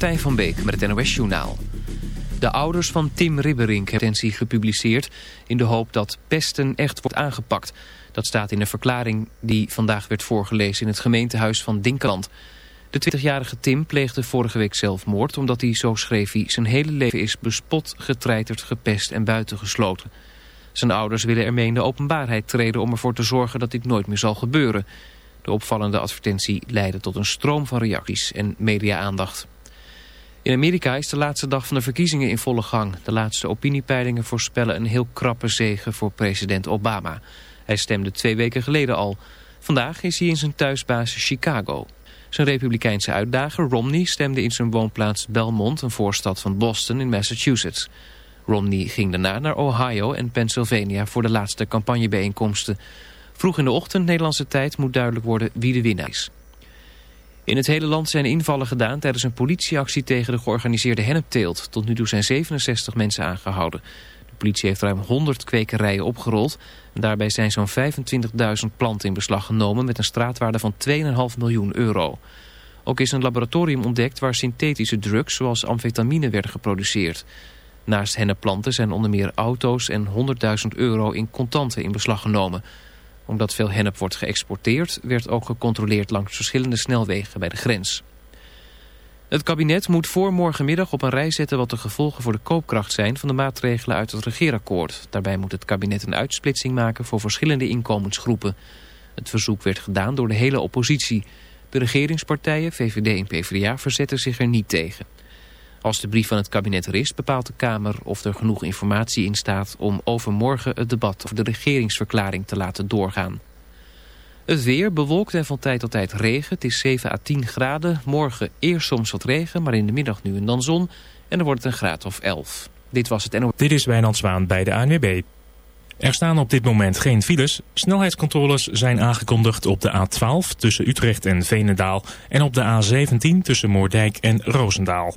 Tijn van Beek met het NOS-journaal. De ouders van Tim Ribberink hebben een gepubliceerd... in de hoop dat pesten echt wordt aangepakt. Dat staat in een verklaring die vandaag werd voorgelezen... in het gemeentehuis van Dinkeland. De 20-jarige Tim pleegde vorige week zelfmoord... omdat hij, zo schreef hij, zijn hele leven is bespot, getreiterd, gepest en buitengesloten. Zijn ouders willen ermee in de openbaarheid treden... om ervoor te zorgen dat dit nooit meer zal gebeuren. De opvallende advertentie leidde tot een stroom van reacties en media-aandacht. In Amerika is de laatste dag van de verkiezingen in volle gang. De laatste opiniepeilingen voorspellen een heel krappe zege voor president Obama. Hij stemde twee weken geleden al. Vandaag is hij in zijn thuisbasis Chicago. Zijn republikeinse uitdager Romney stemde in zijn woonplaats Belmont... een voorstad van Boston in Massachusetts. Romney ging daarna naar Ohio en Pennsylvania voor de laatste campagnebijeenkomsten. Vroeg in de ochtend Nederlandse tijd moet duidelijk worden wie de winnaar is. In het hele land zijn invallen gedaan tijdens een politieactie tegen de georganiseerde hennepteelt. Tot nu toe zijn 67 mensen aangehouden. De politie heeft ruim 100 kwekerijen opgerold. En daarbij zijn zo'n 25.000 planten in beslag genomen met een straatwaarde van 2,5 miljoen euro. Ook is een laboratorium ontdekt waar synthetische drugs zoals amfetamine werden geproduceerd. Naast hennepplanten zijn onder meer auto's en 100.000 euro in contanten in beslag genomen omdat veel hennep wordt geëxporteerd, werd ook gecontroleerd langs verschillende snelwegen bij de grens. Het kabinet moet voor morgenmiddag op een rij zetten wat de gevolgen voor de koopkracht zijn van de maatregelen uit het regeerakkoord. Daarbij moet het kabinet een uitsplitsing maken voor verschillende inkomensgroepen. Het verzoek werd gedaan door de hele oppositie. De regeringspartijen, VVD en PvdA, verzetten zich er niet tegen. Als de brief van het kabinet er is, bepaalt de Kamer of er genoeg informatie in staat om overmorgen het debat over de regeringsverklaring te laten doorgaan. Het weer bewolkt en van tijd tot tijd regen. Het is 7 à 10 graden. Morgen eerst soms wat regen, maar in de middag nu en dan zon. En dan wordt het een graad of 11. Dit was het NO. Dit is Wijnand Zwaan bij de ANWB. Er staan op dit moment geen files. Snelheidscontroles zijn aangekondigd op de A12 tussen Utrecht en Veenendaal... en op de A17 tussen Moordijk en Roosendaal.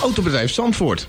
Autobedrijf Zandvoort.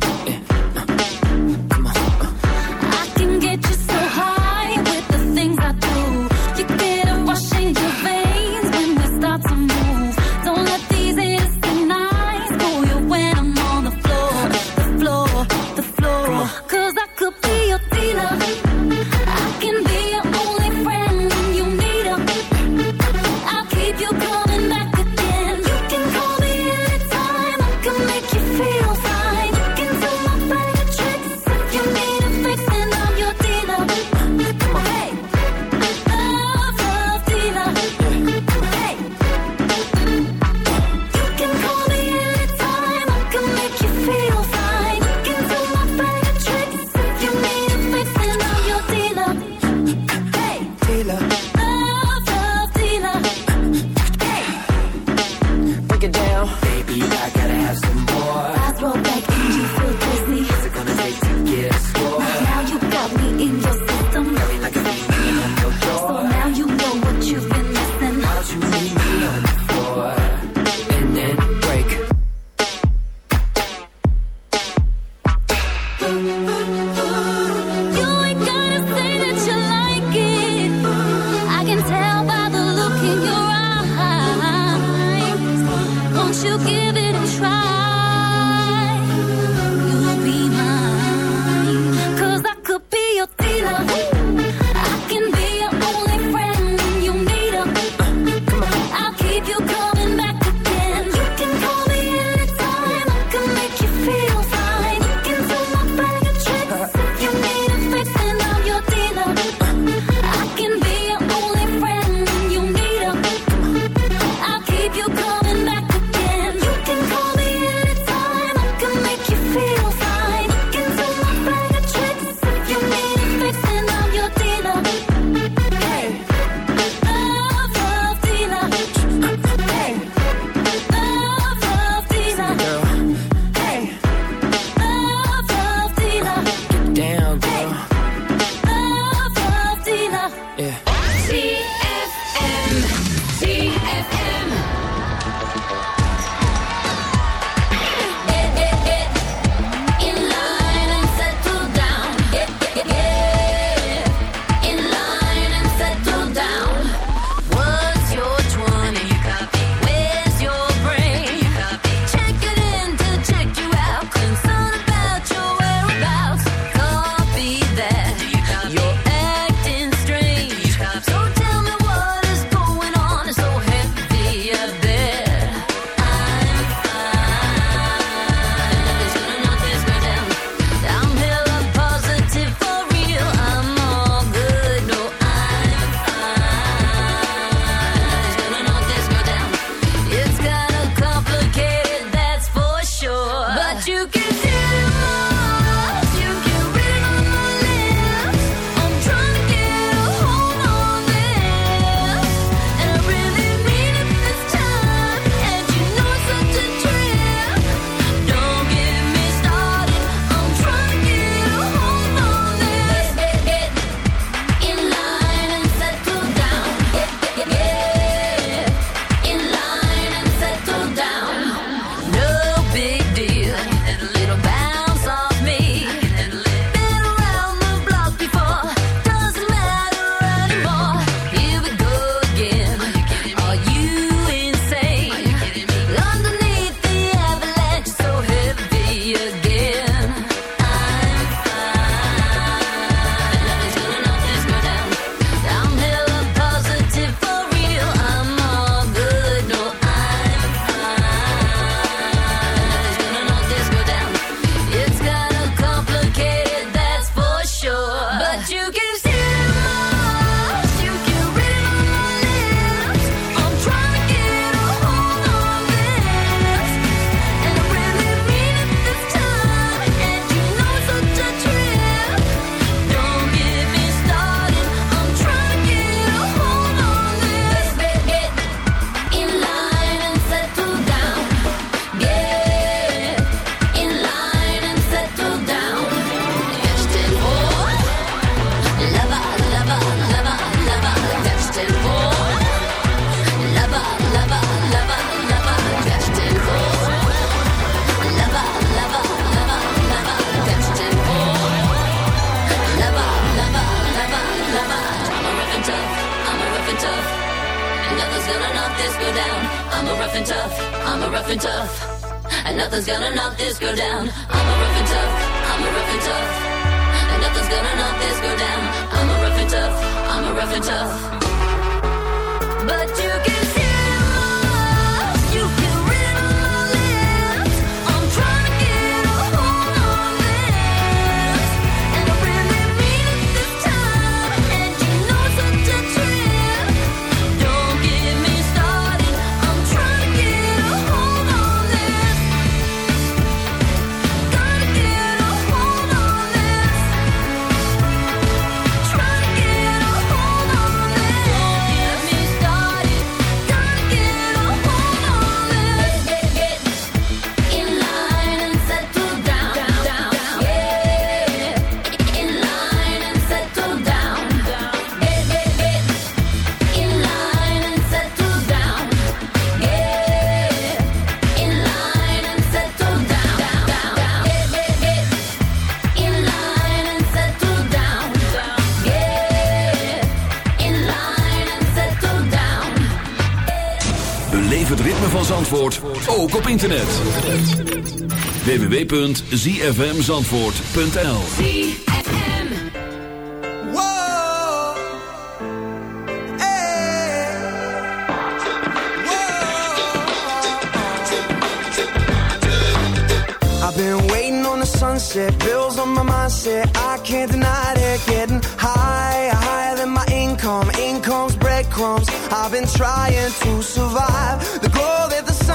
Ook op internet. www.zfmzandvoort.nl. Whoa. I've been waiting on the sunset, bills on my mindset. I can't deny it. Getting higher, higher than my income. Income's breadcrumbs. I've been trying to survive. The glow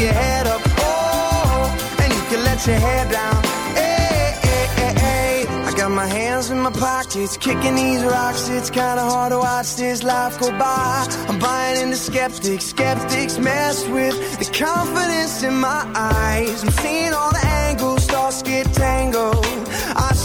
your head up. Oh, and you can let your hair down. Hey, hey, hey, hey. I got my hands in my pockets, kicking these rocks. It's kinda hard to watch this life go by. I'm buying into skeptics, skeptics mess with the confidence in my eyes. I'm seeing all the angles, thoughts get tangled.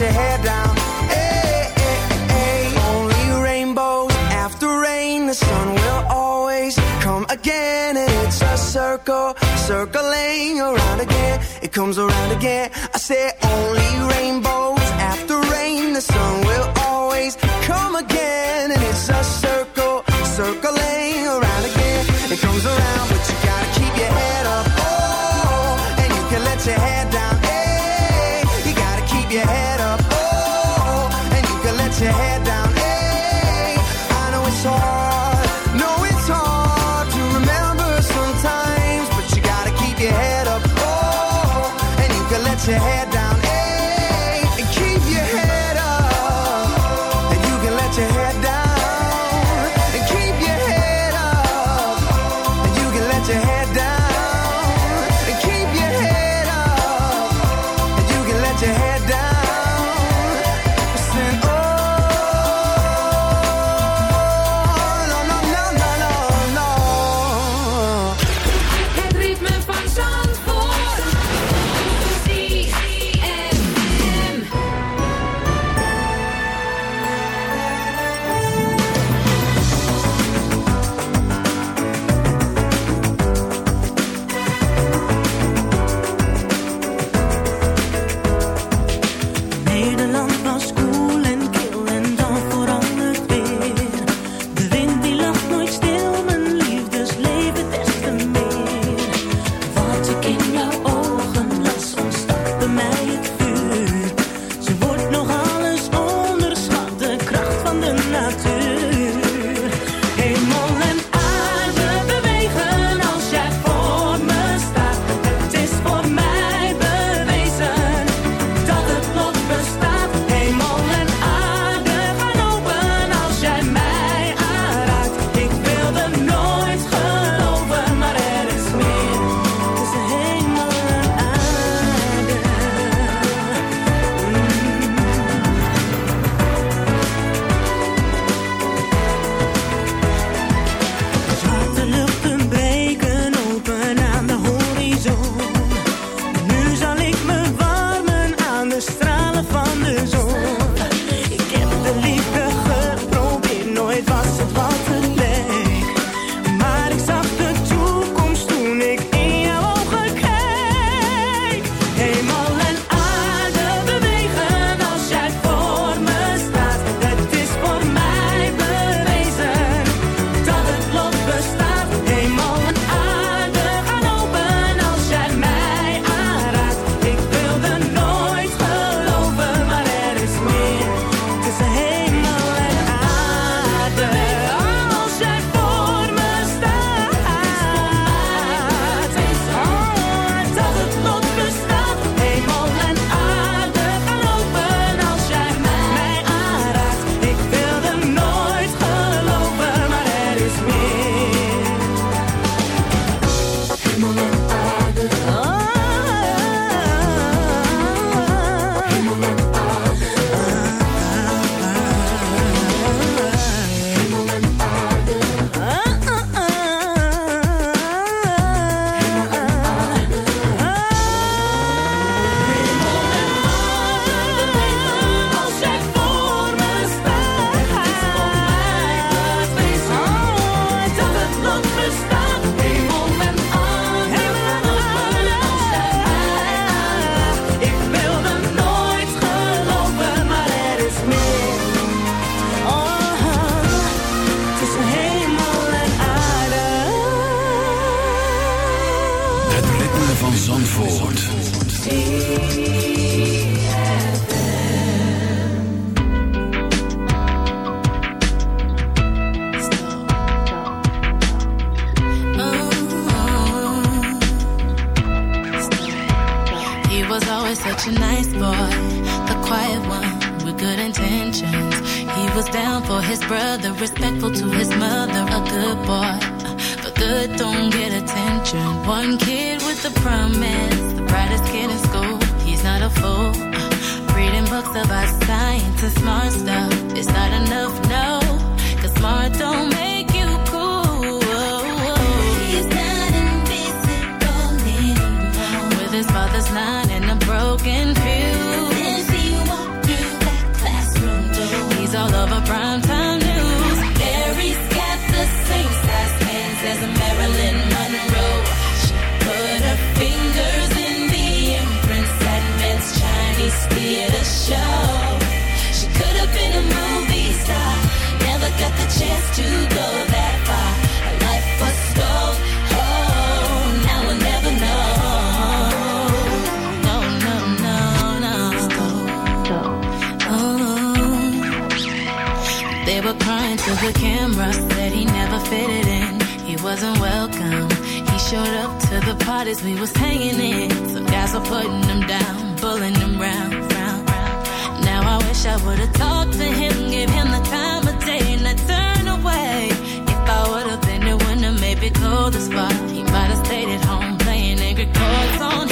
Your down. Hey, hey, hey. Only rainbows after rain. The sun will always come again. And it's a circle, circling around again. It comes around again. I say only rainbows after rain. The sun will always come again. And it's a circle, circling to hell. the camera, said he never fitted in. He wasn't welcome. He showed up to the parties we was hanging in. Some guys were putting him down, pulling him round, round, round. Now I wish I would've talked to him, gave him the time of day, and I turned away. If I would've been the winner, maybe cold the spot. He might've stayed at home playing angry chords on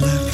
luck.